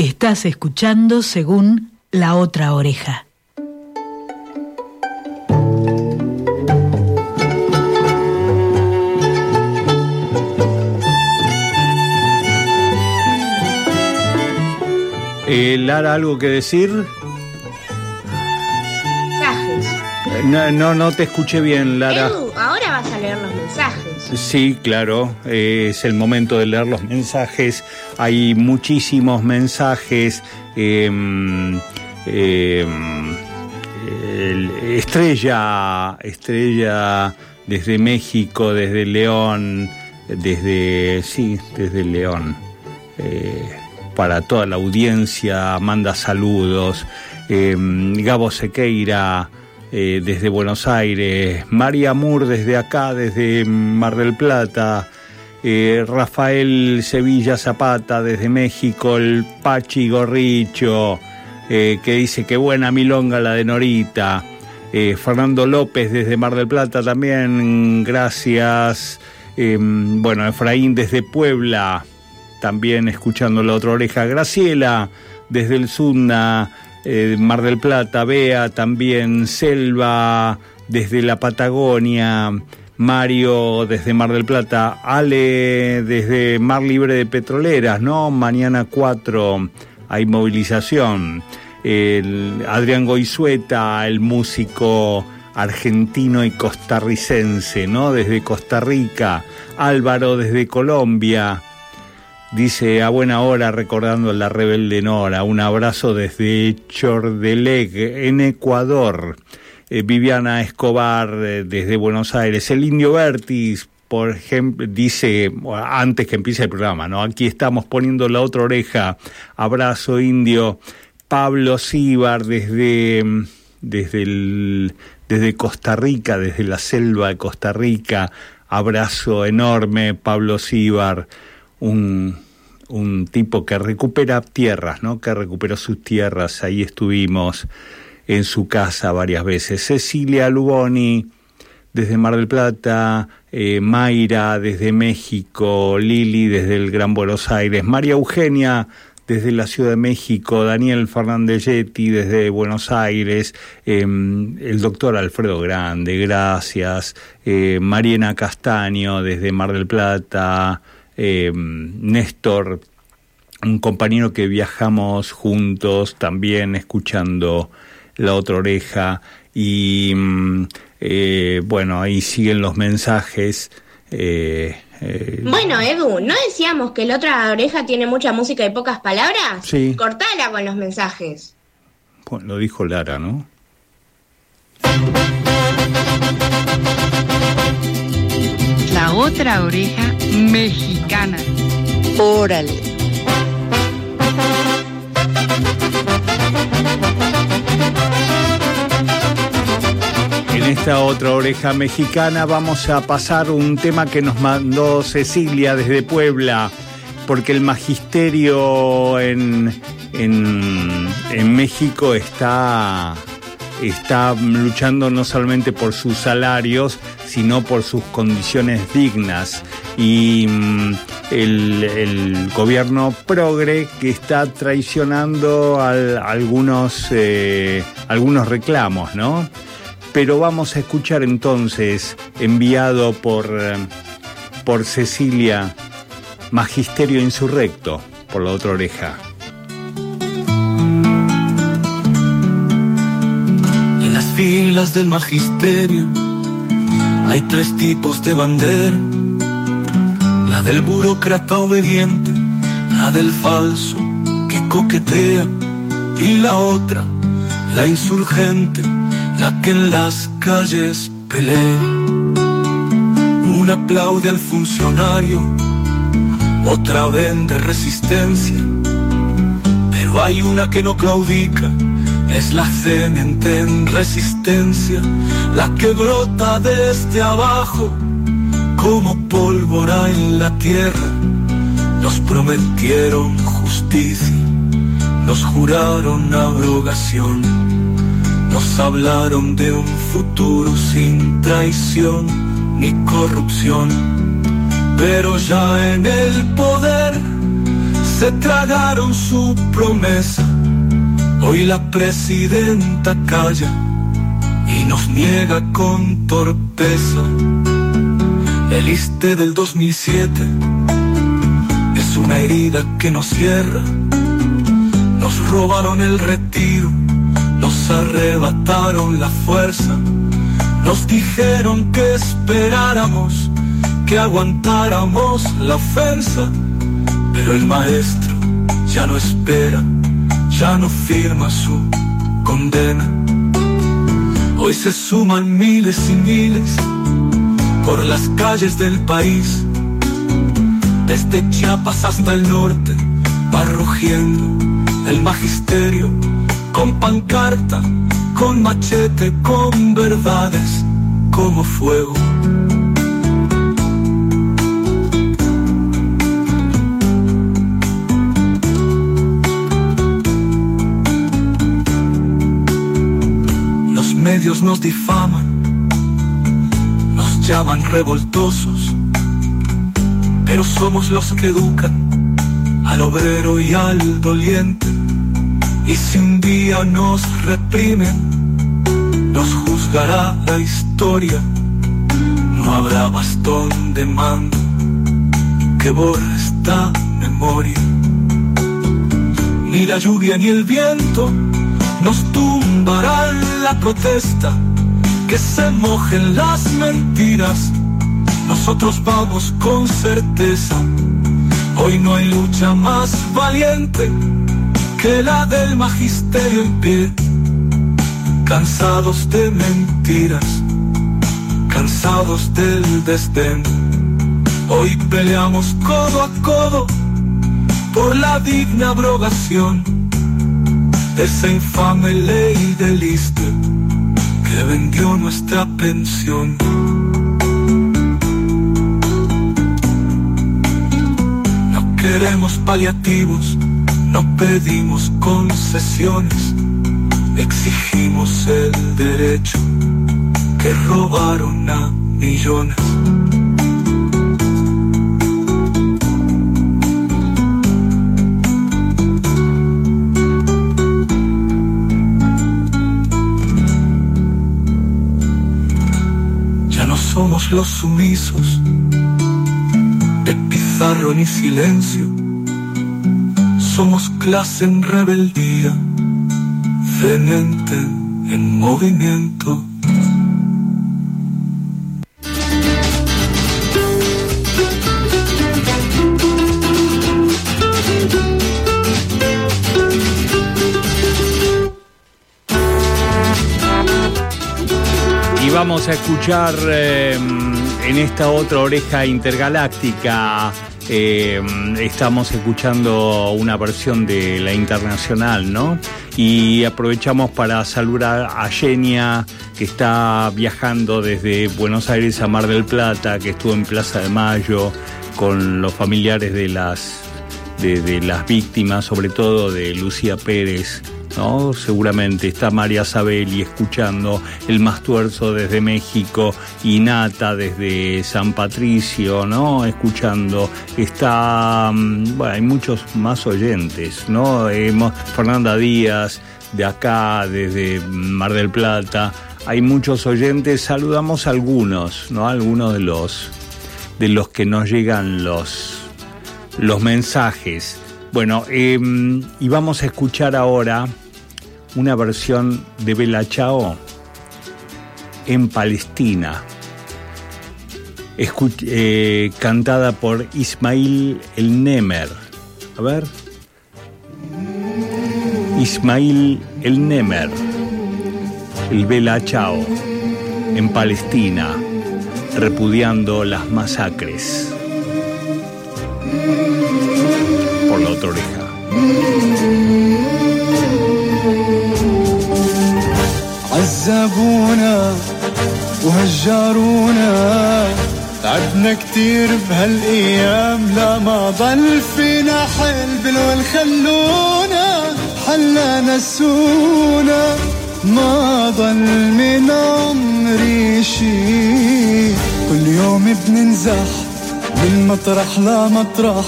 Estás escuchando según la otra oreja. Eh, Lara, ¿algo que decir? Mensajes. Eh, No, no, no te escuché bien, Lara. Edu, ahora vas a leer los mensajes. Sí, claro, es el momento de leer los mensajes. Hay muchísimos mensajes. eh, el- estrella, Estrella desde México, desde León, desde, sí, desde León. Eh, para toda la audiencia, manda saludos. Eh, Gabo Sequeira eh, desde Buenos Aires, María Mur desde acá, desde Mar del Plata, eh, Rafael Sevilla Zapata desde México, el Pachi Gorricho, eh, que dice que buena milonga la de Norita. Fernando López desde Mar del Plata también, gracias. Eh, bueno, Efraín desde Puebla, también escuchando la otra oreja. Graciela desde el Sunda, eh, Mar del Plata, Bea también, Selva desde la Patagonia, Mario desde Mar del Plata, Ale desde Mar Libre de Petroleras, ¿no? Mañana 4 hay movilización. El Adrián Goizueta, el músico argentino y costarricense, ¿no? Desde Costa Rica, Álvaro desde Colombia, Dice a buena hora recordando a la rebelde Nora, un abrazo desde Chordeleg en Ecuador. Eh, Viviana Escobar eh, desde Buenos Aires. El Indio Vertis, por ejemplo, dice antes que empiece el programa, ¿no? Aquí estamos poniendo la otra oreja. Abrazo Indio. Pablo Síbar desde, desde, el, desde Costa Rica, desde la selva de Costa Rica. Abrazo enorme, Pablo Síbar un, un tipo que recupera tierras, ¿no? Que recuperó sus tierras. Ahí estuvimos en su casa varias veces. Cecilia Luboni, desde Mar del Plata, eh, Mayra, desde México, Lili, desde el Gran Buenos Aires, María Eugenia, desde la Ciudad de México, Daniel Fernández Yetti desde Buenos Aires, eh, el doctor Alfredo Grande, gracias, eh, Mariana Castaño desde Mar del Plata, eh, Néstor, un compañero que viajamos juntos también escuchando la otra oreja y mm, eh, bueno, ahí siguen los mensajes. eh, eh, Bueno, Edu, ¿no decíamos que la otra oreja tiene mucha música y pocas palabras? Sí. Cortala con los mensajes. bueno, lo dijo Lara, ¿no? La otra oreja mexicana. Órale. En esta otra oreja mexicana vamos a pasar un tema que nos mandó Cecilia desde Puebla, porque el magisterio en, en, en México está, está luchando no solamente por sus salarios, sino por sus condiciones dignas. Y mm, el, gobierno progre que está traicionando al- algunos, eh, algunos reclamos, ¿no? Pero vamos a escuchar entonces, enviado por, eh, por Cecilia, Magisterio Insurrecto, por la otra oreja. Filas del magisterio hay tres tipos de bandera. La del burócrata obediente, la del falso que coquetea y la otra, la insurgente, la que en las calles pelea. Una aplaude al funcionario, otra vende resistencia, pero hay una que no claudica, es la cemente en resistencia, la que brota desde abajo como pólvora en la tierra. Nos prometieron justicia, nos juraron abrogación, nos hablaron de un futuro sin traición ni corrupción. Pero ya en el poder se tragaron su promesa. Hoy la presidenta calla y nos niega con torpeza. El ISTE del 2007 es una herida que nos cierra. Nos robaron el retiro, nos arrebataron la fuerza. Nos dijeron que esperáramos, que aguantáramos la ofensa. Pero el maestro ya no espera, ya no firma su condena. Hoy se suman miles y miles por las calles del país, desde Chiapas hasta el norte, va rugiendo el magisterio, con pancarta, con machete, con verdades, como fuego. Medios nos difaman llaman revoltosos, pero somos los que educan al obrero y al doliente. Y si un día nos reprimen, nos juzgará la historia. No habrá bastón de mando que borre esta memoria. Ni la lluvia ni el viento nos tumbarán la protesta que se mojen las mentiras. Nosotros vamos con certeza. Hoy no hay lucha más valiente que la del magisterio en pie. Cansados de mentiras, cansados del desdén. Hoy peleamos codo a codo por la digna abrogación esa infame ley del liste que vendió nuestra pensión. No queremos paliativos, no pedimos concesiones, exigimos el derecho que robaron a millones. Los sumisos de pizarro ni silencio. Somos clase en rebeldía, venente en movimiento. Vamos a escuchar eh, en esta otra oreja intergaláctica. eh, estamos escuchando una versión de la internacional, ¿no? Y aprovechamos para saludar a Genia, que está viajando desde Buenos Aires a Mar del Plata, que estuvo en Plaza de Mayo con los familiares de las, de las víctimas, sobre todo de Lucía Pérez, ¿no? Seguramente está María Sabelli escuchando El Mastuerzo desde México y Nata desde San Patricio, ¿no? Escuchando. Está, mm, bueno, hay muchos más oyentes, ¿no? Hemos- Fernanda Díaz de acá, desde Mar del Plata. Hay muchos oyentes, saludamos a algunos, ¿no? Algunos de los de los que nos llegan los los mensajes. Bueno, eh, y vamos a escuchar ahora una versión de Bella Chao en Palestina, eh, cantada por Ismail El Nemer. A ver. Ismail El Nemer, el Bella Chao, en Palestina, repudiando las masacres. Por la otra oreja. عذبونا وهجرونا. تعبنا كتير بهالأيام لا ما ضل فينا حل بالول خلونا حلا نسونا ما ضل من عمري شي. كل يوم بننزح من مطرح لمطرح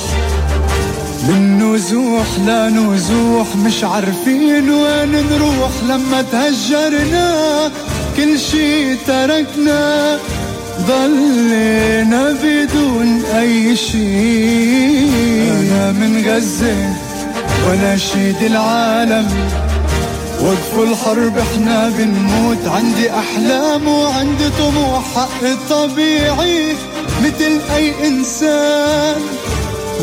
من نزوح لنزوح مش عارفين وين نروح لما تهجرنا كل شي تركنا ضلينا بدون أي شي. أنا من غزة ونشيد العالم. وقفوا الحرب إحنا بنموت. عندي أحلام وعندي طموح حق طبيعي مثل أي إنسان.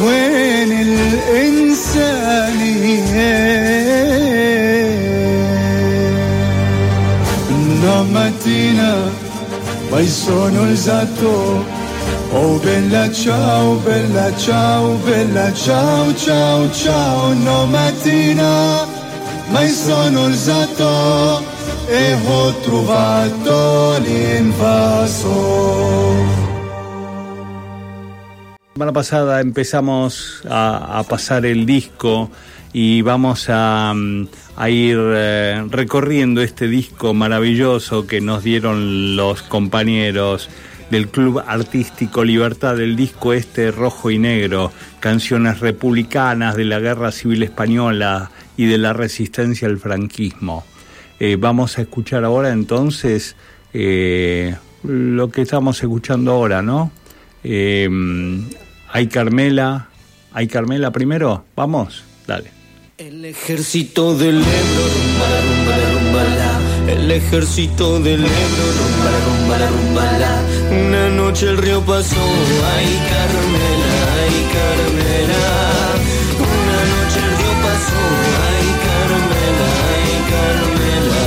وين الإنسانية No mattina vai sono il zatto Oh bella ciao, bella ciao, bella ciao, ciao, ciao No mattina mai sono il zatto e ho trovato l'invaso semana pasada empezamos a, pasar el disco y vamos a, a ir eh, recorriendo este disco maravilloso que nos dieron los compañeros del Club Artístico Libertad, el disco este rojo y negro, canciones republicanas de la Guerra Civil Española y de la resistencia al franquismo. Eh, vamos a escuchar ahora entonces eh, lo que estamos escuchando ahora, ¿no? Hay Carmela, hay Carmela primero, vamos, dale. El ejército del Ebro, rumbala, rumbala, rumbala. El ejército del Ebro, rumbala, rumbala, rumbala. Una noche el río pasó, ay Carmela, ay Carmela. Una noche el río pasó, ay Carmela, ay Carmela.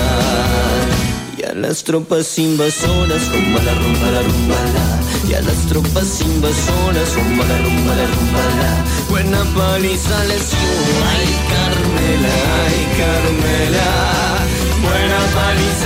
Y a las tropas invasoras, rumbala, rumbala, rumbala. Y a las tropas invasoras, rumbala, rumbala, rumbala. Buena paliza les dio, ay Carmela, ay Carmela. Buena paliza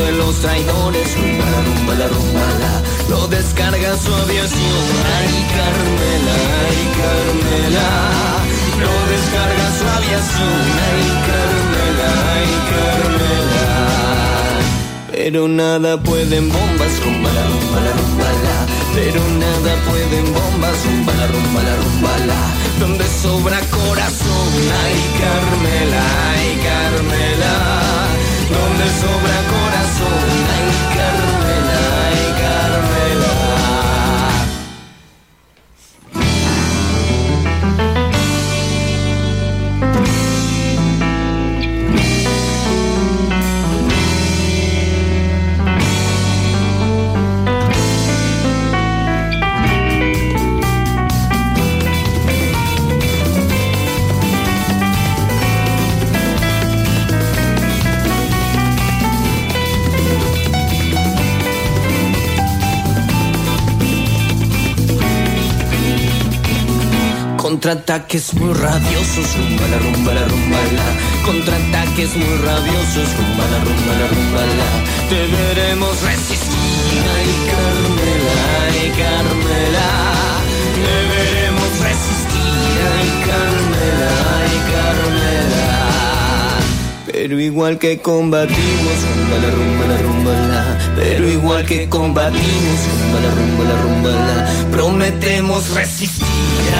de los traidores, rumbala, rumbala, rumbala. Lo descarga su aviación, ay Carmela, ay Carmela. Lo descarga su aviación, ay Carmela, ay Carmela. Pero nada pueden bombas, rumbala, rumbala, rumbala. Pero nada pueden bombas, rumbala, rumbala, rumbala. Donde sobra corazón, ay Carmela, ay Carmela. Donde sobra corazón, Contraataques muy rabiosos, rumbala, rumbala, rumbala. Contraataques muy rabiosos, rumbala, rumbala, rumbala. Deberemos resistir, ay Carmela, ay Carmela. Deberemos resistir, ay Carmela, ay Carmela. Pero igual que combatimos, rumbala, rumbala, rumbala. Pero igual que combatimos, rumbala, rumbala, rumbala. Prometemos resistir,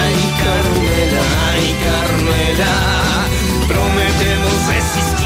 ay Carmela, ay Carmela. Prometemos resistir,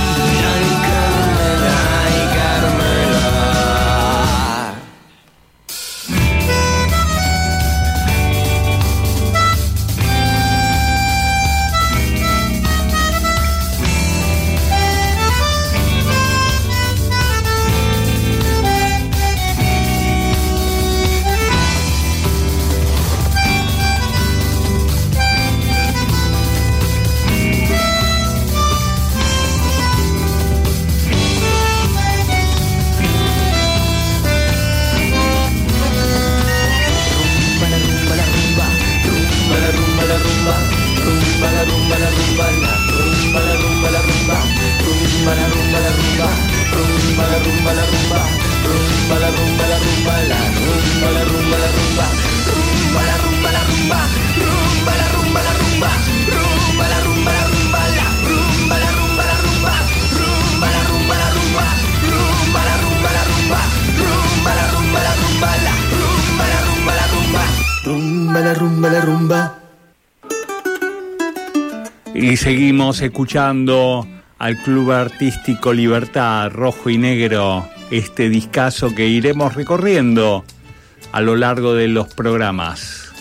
la rumba, la rumba. Y seguimos escuchando al Club Artístico Libertad, Rojo y Negro, este discazo que iremos recorriendo a lo largo de los programas.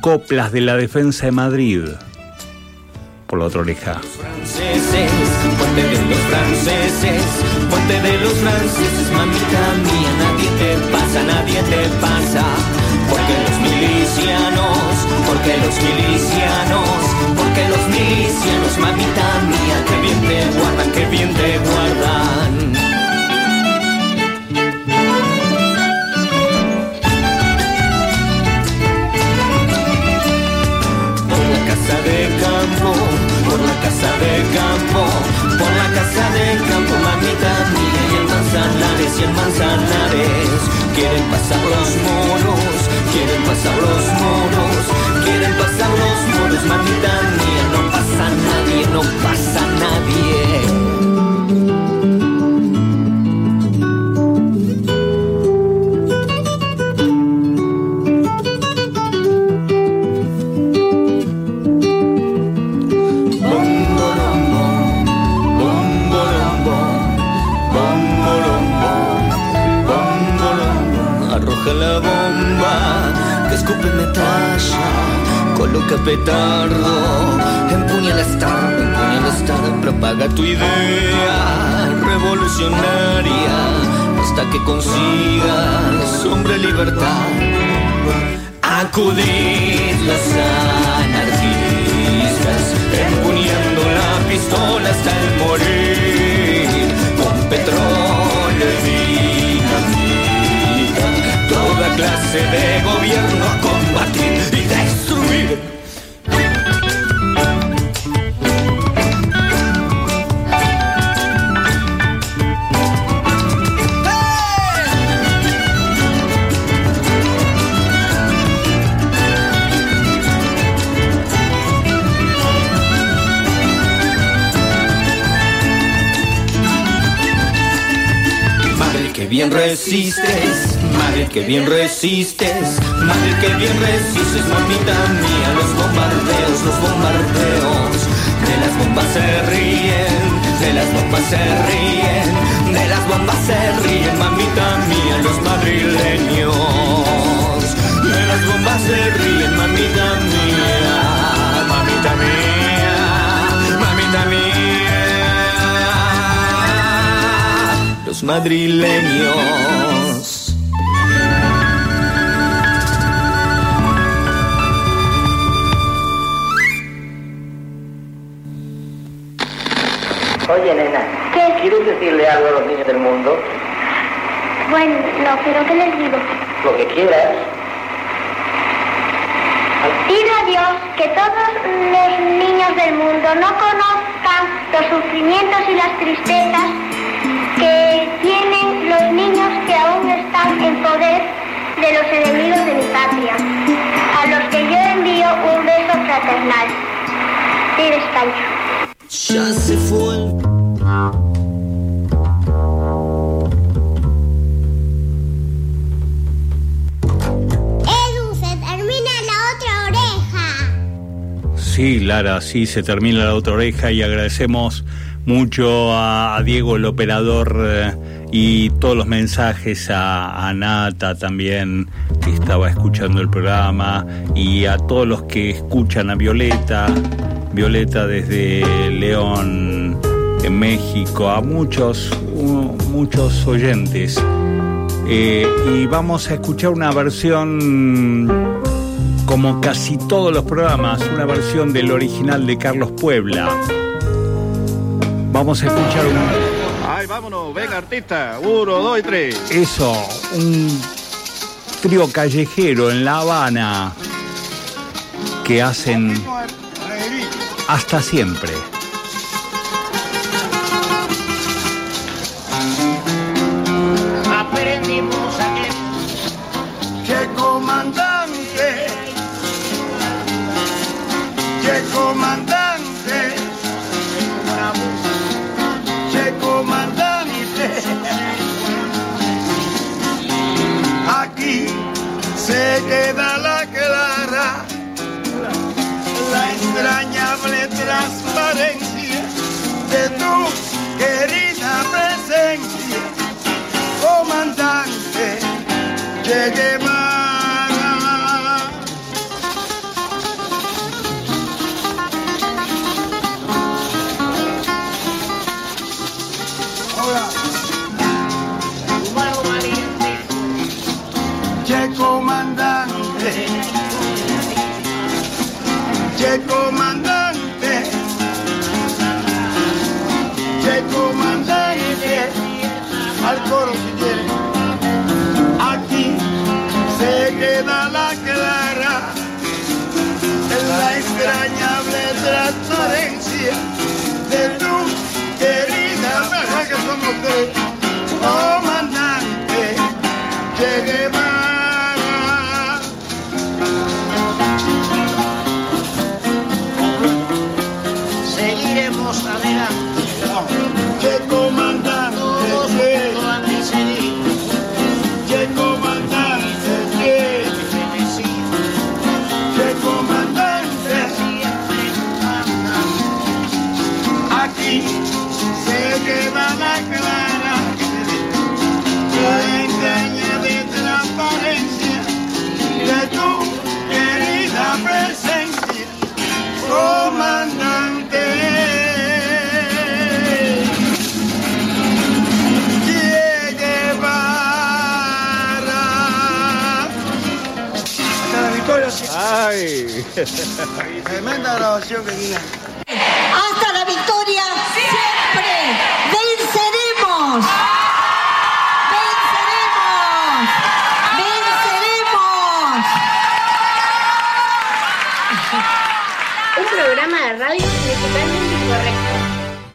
Coplas de la Defensa de Madrid. Por la otra oreja. Franceses, de los franceses, de los franceses, mamita mía, nadie te pasa, nadie te pasa. Porque los milicianos, porque los milicianos, porque los milicianos, mamita mía, que bien te guardan, que bien te guardan. Escupe metralla, coloca petardo, empuña la star, empuña la propaga tu idea revolucionaria hasta que consigas hombre libertad. Acudid los anarquistas, empuñando la pistola hasta el morir, con petróleo clase de gobierno bien resistes, madre que bien resistes, madre que bien resistes, mamita mía, los bombardeos, los bombardeos, de las bombas se ríen, de las bombas se ríen, de las bombas se ríen, mamita mía, los madrileños, de las bombas se ríen, mamita mía, mamita mía, Los madrileños. Oye, nena, ¿Qué? ¿quieres decirle algo a los niños del mundo? Bueno, no, pero ¿qué les digo? Lo que quieras. Pido a Dios que todos los niños del mundo no conozcan los sufrimientos y las tristezas los niños que aún están en poder de los enemigos de mi patria, a los que yo envío un beso fraternal. Vive España. Ya se fue. Edu, se termina la otra oreja. Sí, Lara, sí, se termina la otra oreja y agradecemos mucho a, Diego, el operador, eh, y todos los mensajes a, a Nata también, que estaba escuchando el programa, y a todos los que escuchan a Violeta, Violeta desde León, en México, a muchos, muchos oyentes. Eh, y vamos a escuchar una versión como casi todos los programas, una versión del original de Carlos Puebla. Vamos a escuchar un, Ay, vámonos, venga artista. Uno, dos y tres. eso, un trío callejero en La Habana que hacen hasta siempre. Aprendimos a que... Comandante, che comandante, se queda la clara, la extrañable transparencia de tu querida presencia, oh, comandante, lleguemos. Jacob. Tremenda grabación que tiene.